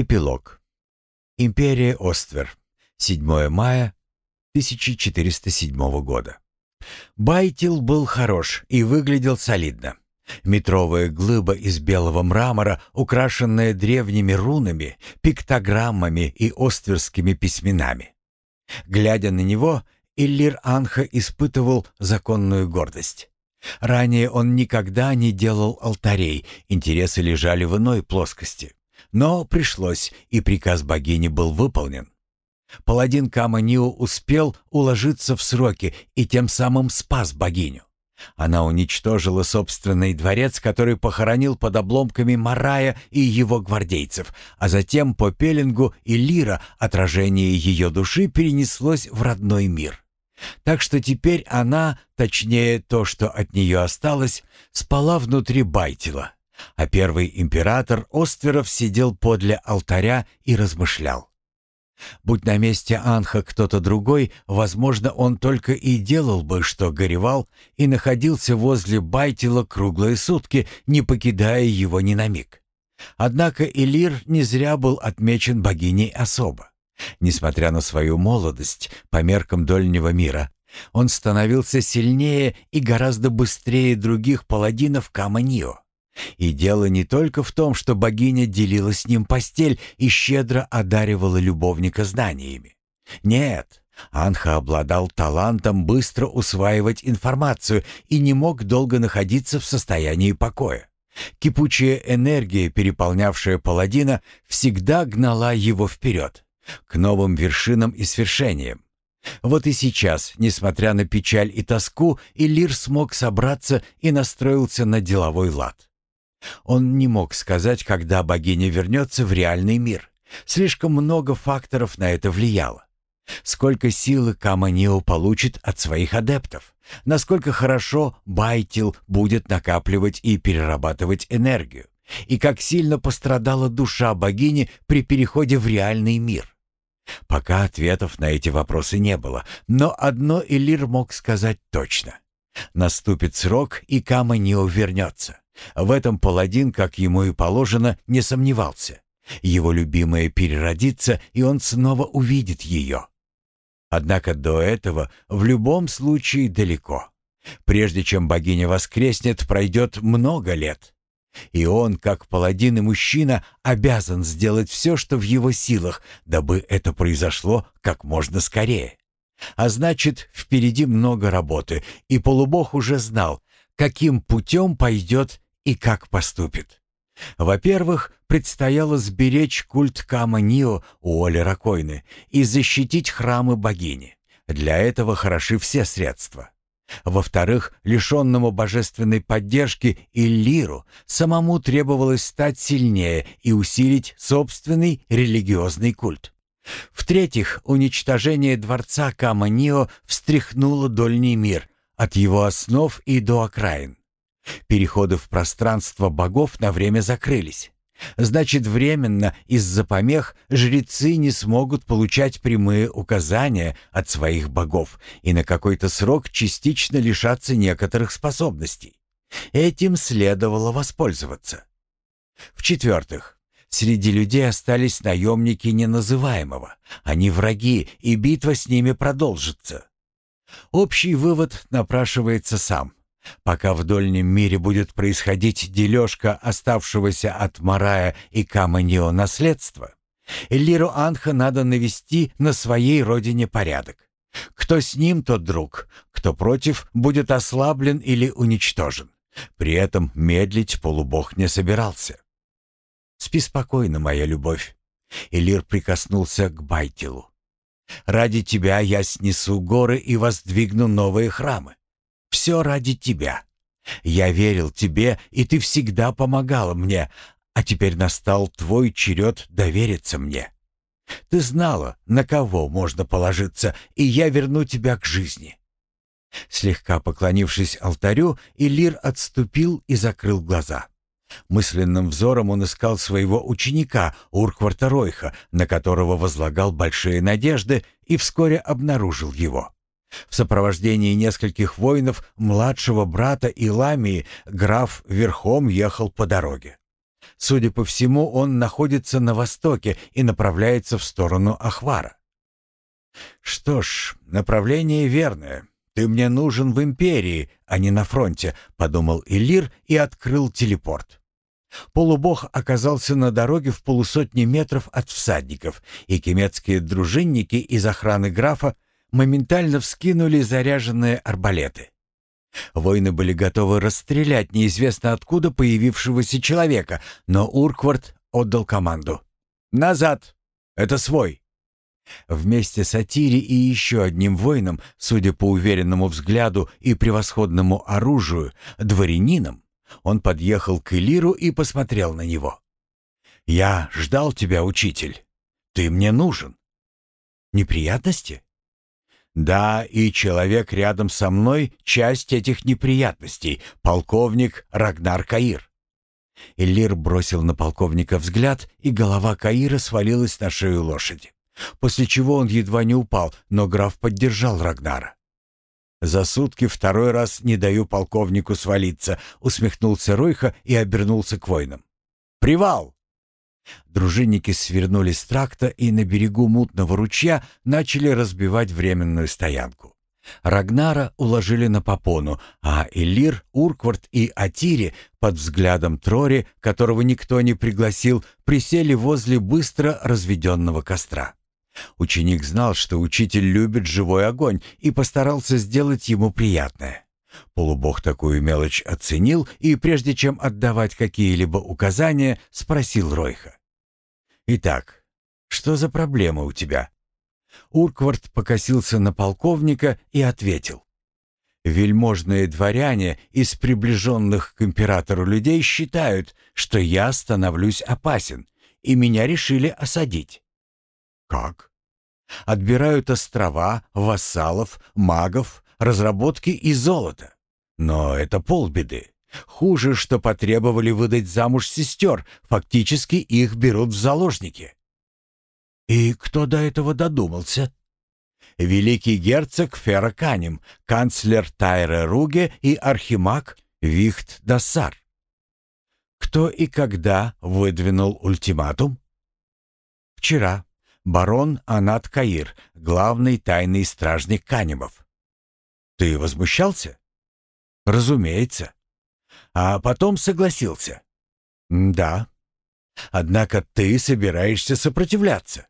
Эпилог. Империя Оствер. 7 мая 1407 года. Байтил был хорош и выглядел солидно. Метровая глыба из белого мрамора, украшенная древними рунами, пиктограммами и остверскими письменами. Глядя на него, Иллир Анха испытывал законную гордость. Ранее он никогда не делал алтарей, интересы лежали в иной плоскости. Но пришлось, и приказ богини был выполнен. Паладин Каманио успел уложиться в сроки и тем самым спас богиню. Она уничтожила собственный дворец, который похоронил под обломками Марая и его гвардейцев, а затем по Пелингу и Лира отражение ее души перенеслось в родной мир. Так что теперь она, точнее то, что от нее осталось, спала внутри Байтила а первый император Остверов сидел подле алтаря и размышлял. Будь на месте Анха кто-то другой, возможно, он только и делал бы, что горевал, и находился возле Байтила круглые сутки, не покидая его ни на миг. Однако Элир не зря был отмечен богиней особо. Несмотря на свою молодость, по меркам дольнего мира, он становился сильнее и гораздо быстрее других паладинов Каманио. И дело не только в том, что богиня делила с ним постель и щедро одаривала любовника знаниями. Нет, Анха обладал талантом быстро усваивать информацию и не мог долго находиться в состоянии покоя. Кипучая энергия, переполнявшая паладина, всегда гнала его вперед, к новым вершинам и свершениям. Вот и сейчас, несмотря на печаль и тоску, Илир смог собраться и настроился на деловой лад. Он не мог сказать, когда богиня вернется в реальный мир. Слишком много факторов на это влияло. Сколько силы Каманио получит от своих адептов? Насколько хорошо Байтил будет накапливать и перерабатывать энергию? И как сильно пострадала душа богини при переходе в реальный мир? Пока ответов на эти вопросы не было, но одно Элир мог сказать точно. Наступит срок, и Каманио вернется. В этом паладин, как ему и положено, не сомневался. Его любимая переродится, и он снова увидит ее. Однако до этого в любом случае далеко. Прежде чем богиня воскреснет, пройдет много лет. И он, как паладин и мужчина, обязан сделать все, что в его силах, дабы это произошло как можно скорее. А значит, впереди много работы, и полубог уже знал, каким путем пойдет и как поступит. Во-первых, предстояло сберечь культ Кама-Нио у Оли Ракойны и защитить храмы богини. Для этого хороши все средства. Во-вторых, лишенному божественной поддержки Иллиру самому требовалось стать сильнее и усилить собственный религиозный культ. В-третьих, уничтожение дворца Кама-Нио встряхнуло дольний мир от его основ и до окраин. Переходы в пространство богов на время закрылись. Значит, временно из-за помех жрецы не смогут получать прямые указания от своих богов и на какой-то срок частично лишаться некоторых способностей. Этим следовало воспользоваться. В-четвертых, среди людей остались наемники неназываемого. Они враги, и битва с ними продолжится. Общий вывод напрашивается сам. Пока в дольнем мире будет происходить дележка оставшегося от Марая и Каманио наследства, Элиру Анха надо навести на своей родине порядок. Кто с ним, тот друг, кто против, будет ослаблен или уничтожен. При этом медлить полубог не собирался. «Спи спокойно, моя любовь». Элир прикоснулся к Байтилу. «Ради тебя я снесу горы и воздвигну новые храмы. Все ради тебя. Я верил тебе, и ты всегда помогала мне, а теперь настал твой черед довериться мне. Ты знала, на кого можно положиться, и я верну тебя к жизни». Слегка поклонившись алтарю, Илир отступил и закрыл глаза. Мысленным взором он искал своего ученика Уркварта Ройха, на которого возлагал большие надежды, и вскоре обнаружил его. В сопровождении нескольких воинов младшего брата Иламии граф верхом ехал по дороге. Судя по всему, он находится на востоке и направляется в сторону Ахвара. «Что ж, направление верное. Ты мне нужен в Империи, а не на фронте», — подумал Илир и открыл телепорт. Полубог оказался на дороге в полусотни метров от всадников, и кемецкие дружинники из охраны графа моментально вскинули заряженные арбалеты. Воины были готовы расстрелять неизвестно откуда появившегося человека, но Урквард отдал команду. «Назад! Это свой!» Вместе с Атири и еще одним воином, судя по уверенному взгляду и превосходному оружию, дворянином, он подъехал к Элиру и посмотрел на него. «Я ждал тебя, учитель. Ты мне нужен». «Неприятности?» «Да, и человек рядом со мной — часть этих неприятностей, полковник Рагнар Каир». Элир бросил на полковника взгляд, и голова Каира свалилась на шею лошади. После чего он едва не упал, но граф поддержал Рагнара. «За сутки второй раз не даю полковнику свалиться», — усмехнулся Ройха и обернулся к воинам. «Привал!» Дружинники свернули с тракта и на берегу мутного ручья начали разбивать временную стоянку. Рагнара уложили на попону, а Элир, Урквард и Атири под взглядом Трори, которого никто не пригласил, присели возле быстро разведенного костра. Ученик знал, что учитель любит живой огонь и постарался сделать ему приятное. Полубог такую мелочь оценил и, прежде чем отдавать какие-либо указания, спросил Ройха. «Итак, что за проблема у тебя?» Урквард покосился на полковника и ответил. «Вельможные дворяне из приближенных к императору людей считают, что я становлюсь опасен, и меня решили осадить». «Как?» Отбирают острова, вассалов, магов, разработки и золото. Но это полбеды. Хуже, что потребовали выдать замуж сестер, фактически их берут в заложники. И кто до этого додумался? Великий герцог Ферраканем, канцлер Тайре Руге и архимаг Вихт Дасар. Кто и когда выдвинул ультиматум? Вчера барон Анат Каир, главный тайный стражник Канемов. Ты возмущался? Разумеется. А потом согласился. Да. Однако ты собираешься сопротивляться.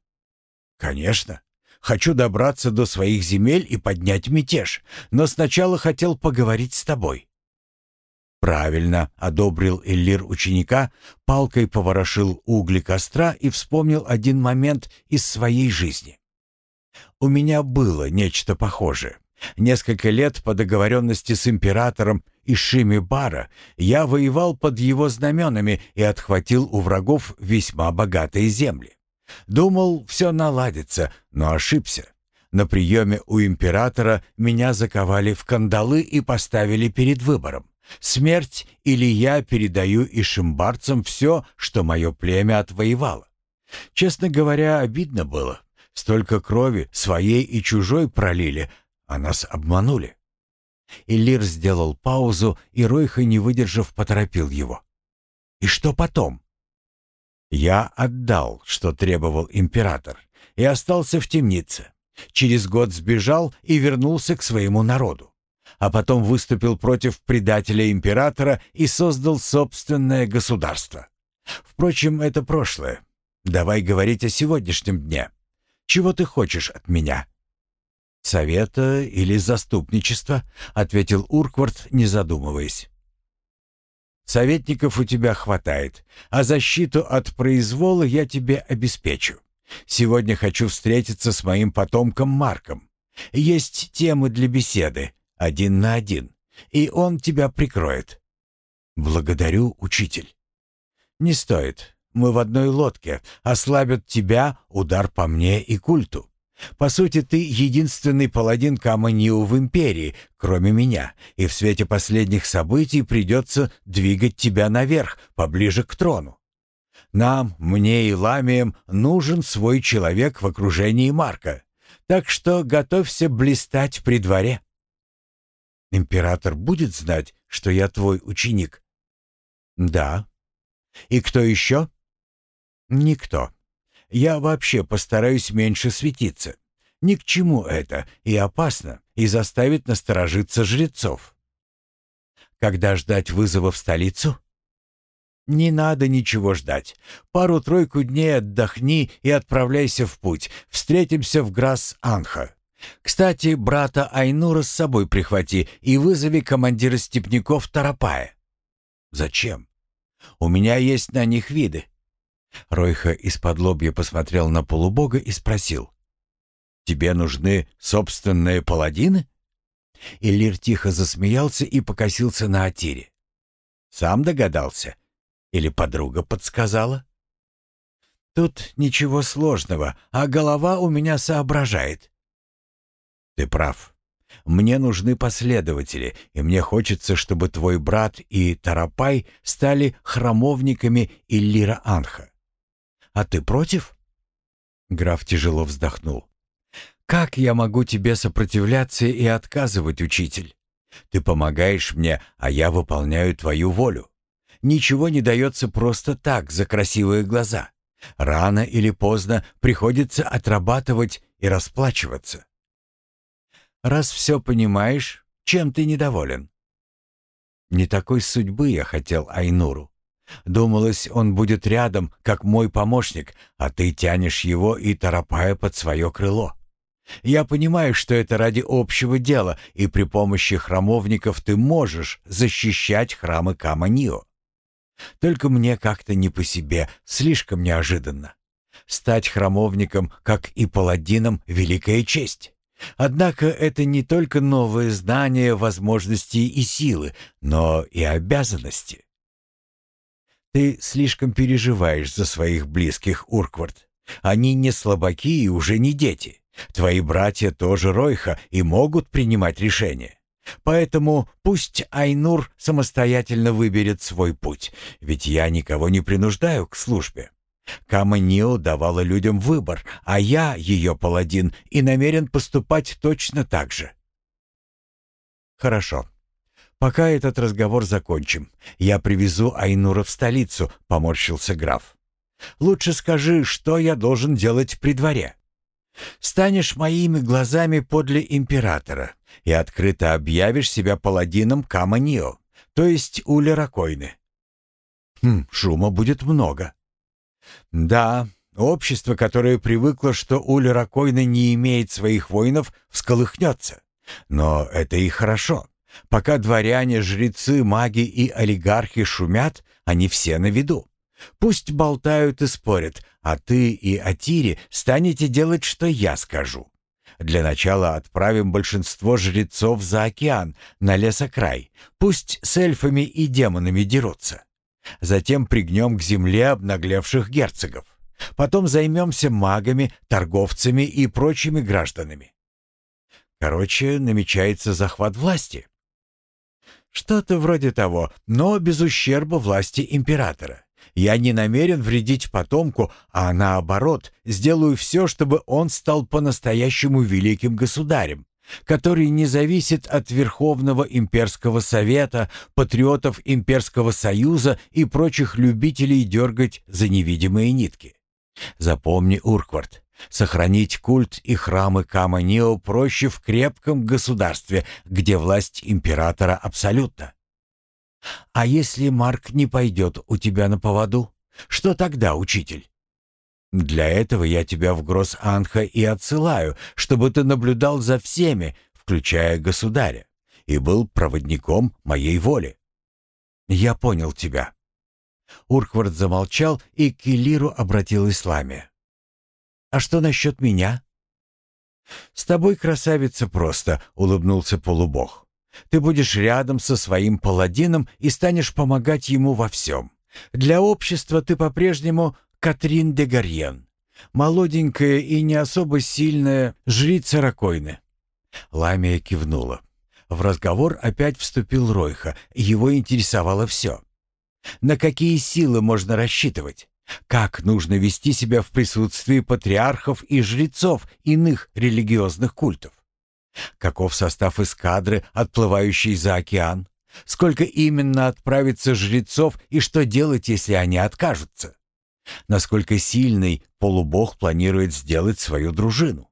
Конечно. Хочу добраться до своих земель и поднять мятеж, но сначала хотел поговорить с тобой. «Правильно», — одобрил Эллир ученика, палкой поворошил угли костра и вспомнил один момент из своей жизни. «У меня было нечто похожее. Несколько лет по договоренности с императором Ишими Бара я воевал под его знаменами и отхватил у врагов весьма богатые земли. Думал, все наладится, но ошибся. На приеме у императора меня заковали в кандалы и поставили перед выбором. Смерть или я передаю ишимбарцам все, что мое племя отвоевало. Честно говоря, обидно было. Столько крови, своей и чужой пролили, а нас обманули. Иллир сделал паузу, и Ройха, не выдержав, поторопил его. «И что потом?» «Я отдал, что требовал император, и остался в темнице. Через год сбежал и вернулся к своему народу а потом выступил против предателя императора и создал собственное государство. Впрочем, это прошлое. Давай говорить о сегодняшнем дне. Чего ты хочешь от меня?» «Совета или заступничества?» — ответил Урквард, не задумываясь. «Советников у тебя хватает, а защиту от произвола я тебе обеспечу. Сегодня хочу встретиться с моим потомком Марком. Есть темы для беседы, один на один, и он тебя прикроет. Благодарю, учитель. Не стоит. Мы в одной лодке. Ослабят тебя удар по мне и культу. По сути, ты единственный паладин Каманиу в Империи, кроме меня, и в свете последних событий придется двигать тебя наверх, поближе к трону. Нам, мне и Ламиям, нужен свой человек в окружении Марка, так что готовься блистать при дворе. Император будет знать, что я твой ученик? Да. И кто еще? Никто. Я вообще постараюсь меньше светиться. Ни к чему это, и опасно, и заставит насторожиться жрецов. Когда ждать вызова в столицу? Не надо ничего ждать. Пару-тройку дней отдохни и отправляйся в путь. Встретимся в Грасс-Анха. Кстати, брата Айнура с собой прихвати и вызови командира степняков Тарапая. Зачем? У меня есть на них виды. Ройха из-под лобья посмотрел на полубога и спросил. «Тебе нужны собственные паладины?» Иллир тихо засмеялся и покосился на Атире. «Сам догадался? Или подруга подсказала?» «Тут ничего сложного, а голова у меня соображает». «Ты прав. Мне нужны последователи, и мне хочется, чтобы твой брат и Тарапай стали храмовниками Иллира Анха. А ты против?» Граф тяжело вздохнул. «Как я могу тебе сопротивляться и отказывать, учитель? Ты помогаешь мне, а я выполняю твою волю. Ничего не дается просто так, за красивые глаза. Рано или поздно приходится отрабатывать и расплачиваться. Раз все понимаешь, чем ты недоволен?» Не такой судьбы я хотел Айнуру. Думалось, он будет рядом, как мой помощник, а ты тянешь его и торопая под свое крыло. Я понимаю, что это ради общего дела, и при помощи храмовников ты можешь защищать храмы Каманио. Только мне как-то не по себе, слишком неожиданно. Стать храмовником, как и паладином, — великая честь. Однако это не только новые знания, возможности и силы, но и обязанности. Ты слишком переживаешь за своих близких, Урквард. Они не слабаки и уже не дети. Твои братья тоже Ройха и могут принимать решения. Поэтому пусть Айнур самостоятельно выберет свой путь, ведь я никого не принуждаю к службе. Кама Нио давала людям выбор, а я, ее паладин, и намерен поступать точно так же. Хорошо. «Пока этот разговор закончим. Я привезу Айнура в столицу», — поморщился граф. «Лучше скажи, что я должен делать при дворе. Станешь моими глазами подле императора и открыто объявишь себя паладином Каманио, то есть Улеракойны. Хм, шума будет много. Да, общество, которое привыкло, что Улеракойна не имеет своих воинов, всколыхнется. Но это и хорошо. Пока дворяне, жрецы, маги и олигархи шумят, они все на виду. Пусть болтают и спорят, а ты и Атири станете делать, что я скажу. Для начала отправим большинство жрецов за океан, на лесокрай. Пусть с эльфами и демонами дерутся. Затем пригнем к земле обнаглевших герцогов. Потом займемся магами, торговцами и прочими гражданами. Короче, намечается захват власти. Что-то вроде того, но без ущерба власти императора. Я не намерен вредить потомку, а наоборот, сделаю все, чтобы он стал по-настоящему великим государем, который не зависит от Верховного имперского совета, патриотов имперского союза и прочих любителей дергать за невидимые нитки. Запомни, Урквард, Сохранить культ и храмы Каманио проще в крепком государстве, где власть императора абсолютна. А если Марк не пойдет у тебя на поводу, что тогда, учитель? Для этого я тебя в Гросс-Анха и отсылаю, чтобы ты наблюдал за всеми, включая государя, и был проводником моей воли. Я понял тебя. Урквард замолчал, и к Элиру обратилась Ламия. А что насчет меня?» «С тобой, красавица, просто», — улыбнулся полубог. «Ты будешь рядом со своим паладином и станешь помогать ему во всем. Для общества ты по-прежнему Катрин де Гарьен, молоденькая и не особо сильная жрица Ракойны». Ламия кивнула. В разговор опять вступил Ройха, его интересовало все. «На какие силы можно рассчитывать? Как нужно вести себя в присутствии патриархов и жрецов иных религиозных культов? Каков состав эскадры, отплывающей за океан? Сколько именно отправится жрецов и что делать, если они откажутся? Насколько сильный полубог планирует сделать свою дружину?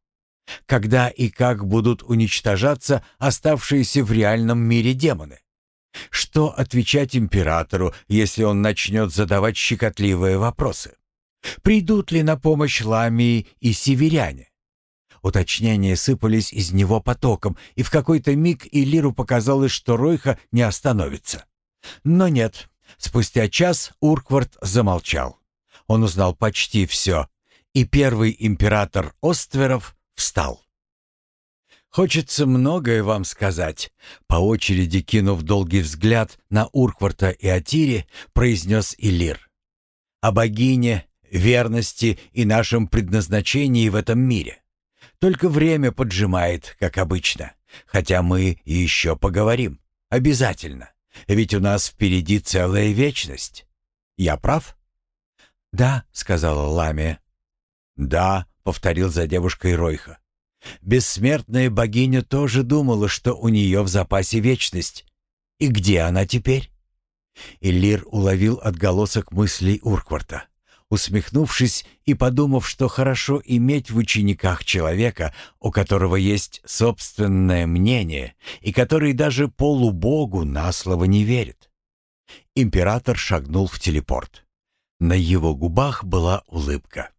Когда и как будут уничтожаться оставшиеся в реальном мире демоны? Что отвечать императору, если он начнет задавать щекотливые вопросы? Придут ли на помощь ламии и северяне? Уточнения сыпались из него потоком, и в какой-то миг Илиру показалось, что Ройха не остановится. Но нет. Спустя час Урквард замолчал. Он узнал почти все, и первый император Остверов встал. «Хочется многое вам сказать», — по очереди кинув долгий взгляд на Уркварта и Атири, произнес Илир. «О богине, верности и нашем предназначении в этом мире. Только время поджимает, как обычно. Хотя мы еще поговорим. Обязательно. Ведь у нас впереди целая вечность. Я прав?» «Да», — сказала Ламия. «Да», — повторил за девушкой Ройха. «Бессмертная богиня тоже думала, что у нее в запасе вечность. И где она теперь?» Иллир уловил отголосок мыслей Уркварта усмехнувшись и подумав, что хорошо иметь в учениках человека, у которого есть собственное мнение и который даже полубогу на слово не верит. Император шагнул в телепорт. На его губах была улыбка.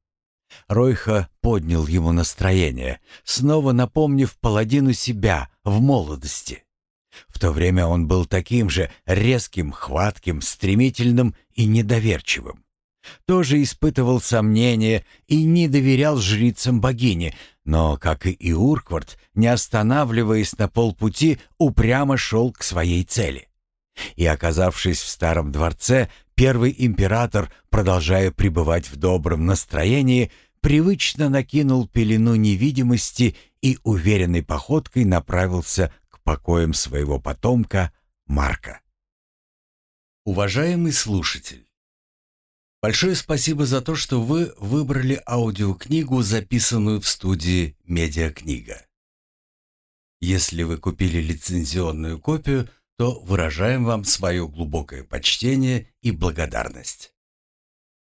Ройха поднял ему настроение, снова напомнив паладину себя в молодости. В то время он был таким же резким, хватким, стремительным и недоверчивым тоже испытывал сомнения и не доверял жрицам богини, но, как и Урквард, не останавливаясь на полпути, упрямо шел к своей цели. И, оказавшись в старом дворце, первый император, продолжая пребывать в добром настроении, привычно накинул пелену невидимости и уверенной походкой направился к покоям своего потомка Марка. Уважаемый слушатель! Большое спасибо за то, что вы выбрали аудиокнигу, записанную в студии «Медиакнига». Если вы купили лицензионную копию, то выражаем вам свое глубокое почтение и благодарность.